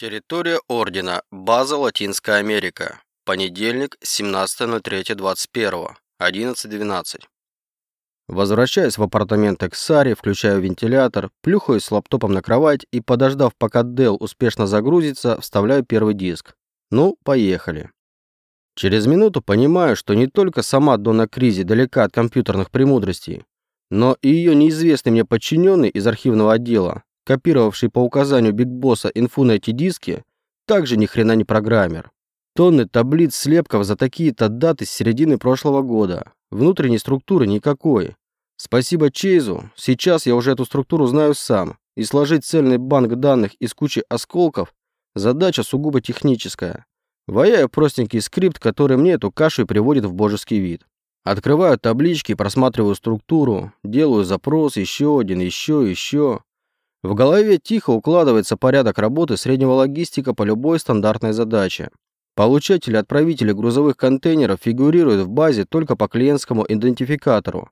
Территория Ордена. База Латинская Америка. Понедельник, 17.03.21. 11.12. Возвращаюсь в апартаменты к Саре, включаю вентилятор, плюхаюсь с лаптопом на кровать и, подождав, пока Dell успешно загрузится, вставляю первый диск. Ну, поехали. Через минуту понимаю, что не только сама Дона Кризи далека от компьютерных премудростей, но и ее неизвестный мне подчиненный из архивного отдела копировавший по указанию Биг Босса инфу на эти диски, также ни хрена не программер. Тонны таблиц слепков за такие-то даты с середины прошлого года. Внутренней структуры никакой. Спасибо Чейзу, сейчас я уже эту структуру знаю сам, и сложить цельный банк данных из кучи осколков – задача сугубо техническая. Ваяю простенький скрипт, который мне эту кашу и приводит в божеский вид. Открываю таблички, просматриваю структуру, делаю запрос, еще один, еще, еще. В голове тихо укладывается порядок работы среднего логистика по любой стандартной задаче. Получатели отправители грузовых контейнеров фигурируют в базе только по клиентскому идентификатору.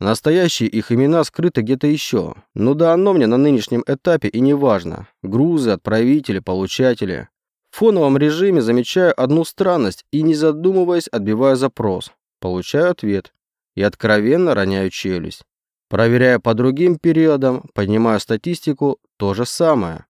Настоящие их имена скрыты где-то еще. Ну да оно мне на нынешнем этапе и не важно. Грузы, отправители, получатели. В фоновом режиме замечаю одну странность и, не задумываясь, отбиваю запрос. Получаю ответ. И откровенно роняю челюсть. Проверяя по другим периодам, поднимаю статистику, то же самое.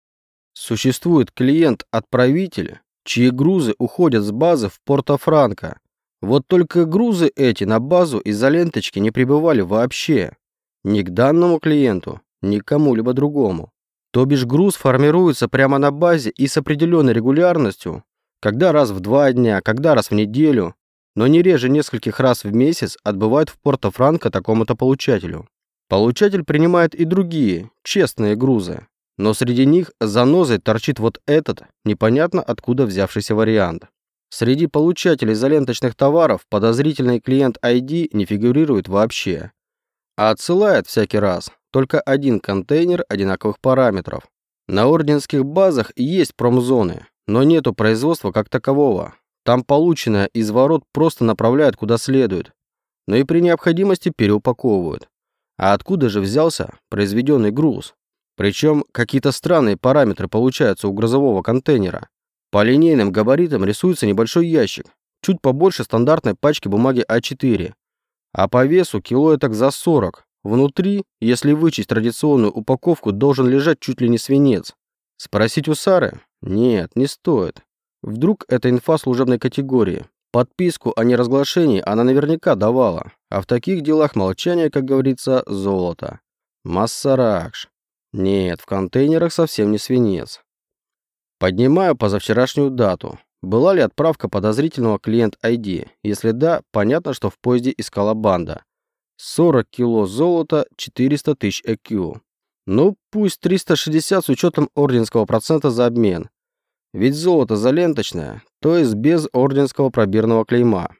Существует клиент-отправитель, чьи грузы уходят с базы в Порто-Франко. Вот только грузы эти на базу из-за ленточки не прибывали вообще. Ни к данному клиенту, ни к кому-либо другому. То бишь груз формируется прямо на базе и с определенной регулярностью, когда раз в два дня, когда раз в неделю, но не реже нескольких раз в месяц отбывает в Порто-Франко такому-то получателю. Получатель принимает и другие, честные грузы. Но среди них занозой торчит вот этот, непонятно откуда взявшийся вариант. Среди получателей заленточных товаров подозрительный клиент ID не фигурирует вообще. А отсылает всякий раз только один контейнер одинаковых параметров. На орденских базах есть промзоны, но нету производства как такового. Там полученное из ворот просто направляют куда следует, но и при необходимости переупаковывают. А откуда же взялся произведенный груз? Причем какие-то странные параметры получаются у грузового контейнера. По линейным габаритам рисуется небольшой ящик, чуть побольше стандартной пачки бумаги А4. А по весу кило так за 40. Внутри, если вычесть традиционную упаковку, должен лежать чуть ли не свинец. Спросить у Сары? Нет, не стоит. Вдруг это инфа служебной категории. Подписку о неразглашении она наверняка давала, а в таких делах молчание, как говорится, золото. Массаракш. Нет, в контейнерах совсем не свинец. Поднимаю позавчерашнюю дату. Была ли отправка подозрительного клиент ID? Если да, понятно, что в поезде искала банда. 40 кило золота, 400 тысяч ЭКЮ. Ну, пусть 360 с учетом орденского процента за обмен. Ведь золото заленточное, то есть без орденского пробирного клейма.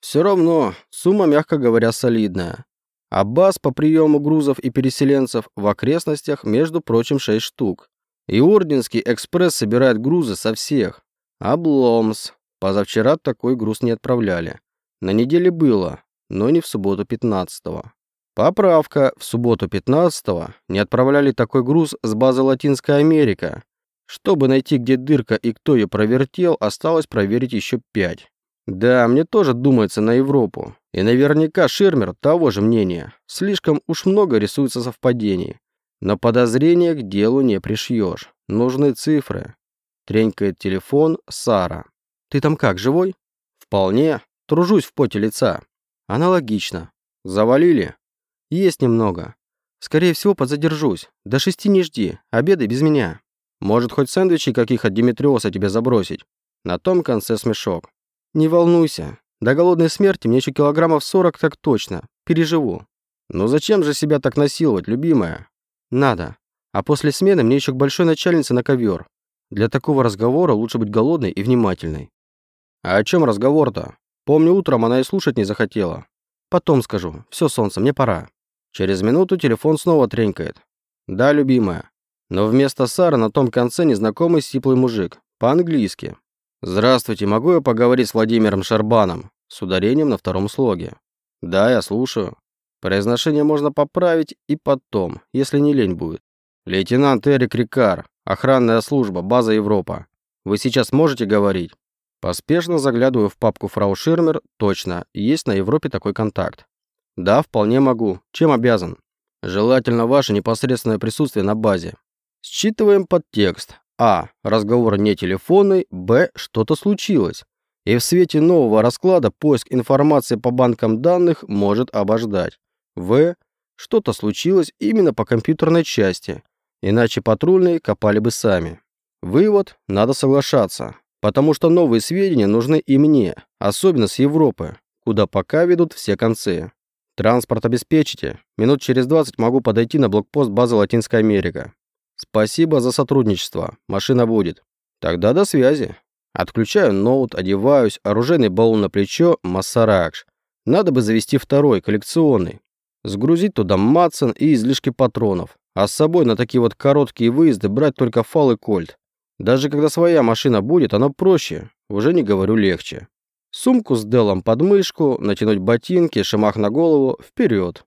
Все равно, сумма, мягко говоря, солидная. А баз по приему грузов и переселенцев в окрестностях, между прочим, 6 штук. И Орденский экспресс собирает грузы со всех. Обломс. Позавчера такой груз не отправляли. На неделе было, но не в субботу 15-го. Поправка. В субботу 15-го не отправляли такой груз с базы Латинская Америка, чтобы найти, где дырка и кто ее провертел, осталось проверить еще пять. Да, мне тоже думается на Европу. И наверняка Ширмер того же мнения. Слишком уж много рисуется совпадений. Но подозрения к делу не пришьешь. Нужны цифры. Тренькает телефон Сара. «Ты там как, живой?» «Вполне. Тружусь в поте лица». «Аналогично. Завалили?» «Есть немного. Скорее всего, подзадержусь. До шести не жди. Обедай без меня». Может, хоть сэндвичей каких от Димитриоса тебе забросить? На том конце смешок. Не волнуйся. До голодной смерти мне еще килограммов сорок так точно. Переживу. Ну зачем же себя так насиловать, любимая? Надо. А после смены мне еще к большой начальнице на ковер. Для такого разговора лучше быть голодной и внимательной. А о чем разговор-то? Помню, утром она и слушать не захотела. Потом скажу. Все, солнце, мне пора. Через минуту телефон снова тренькает. Да, любимая. Но вместо Сары на том конце незнакомый сиплый мужик. По-английски. «Здравствуйте, могу я поговорить с Владимиром Шарбаном?» С ударением на втором слоге. «Да, я слушаю. Произношение можно поправить и потом, если не лень будет. Лейтенант Эрик Рикар, Охранная служба, база Европа. Вы сейчас можете говорить? Поспешно заглядываю в папку фрау Ширмер. Точно, есть на Европе такой контакт. Да, вполне могу. Чем обязан? Желательно ваше непосредственное присутствие на базе. Считываем подтекст. А. Разговор не телефонный. Б. Что-то случилось. И в свете нового расклада поиск информации по банкам данных может обождать. В. Что-то случилось именно по компьютерной части. Иначе патрульные копали бы сами. Вывод – надо соглашаться. Потому что новые сведения нужны и мне, особенно с Европы, куда пока ведут все концы. Транспорт обеспечите. Минут через 20 могу подойти на блокпост базы Латинская Америка. Спасибо за сотрудничество. Машина будет. Тогда до связи. Отключаю ноут, одеваюсь, оружейный баллон на плечо, массаракш. Надо бы завести второй, коллекционный. Сгрузить туда Матсон и излишки патронов. А с собой на такие вот короткие выезды брать только фал и кольт. Даже когда своя машина будет, оно проще, уже не говорю легче. Сумку с Делом под мышку, натянуть ботинки, шамах на голову, вперед.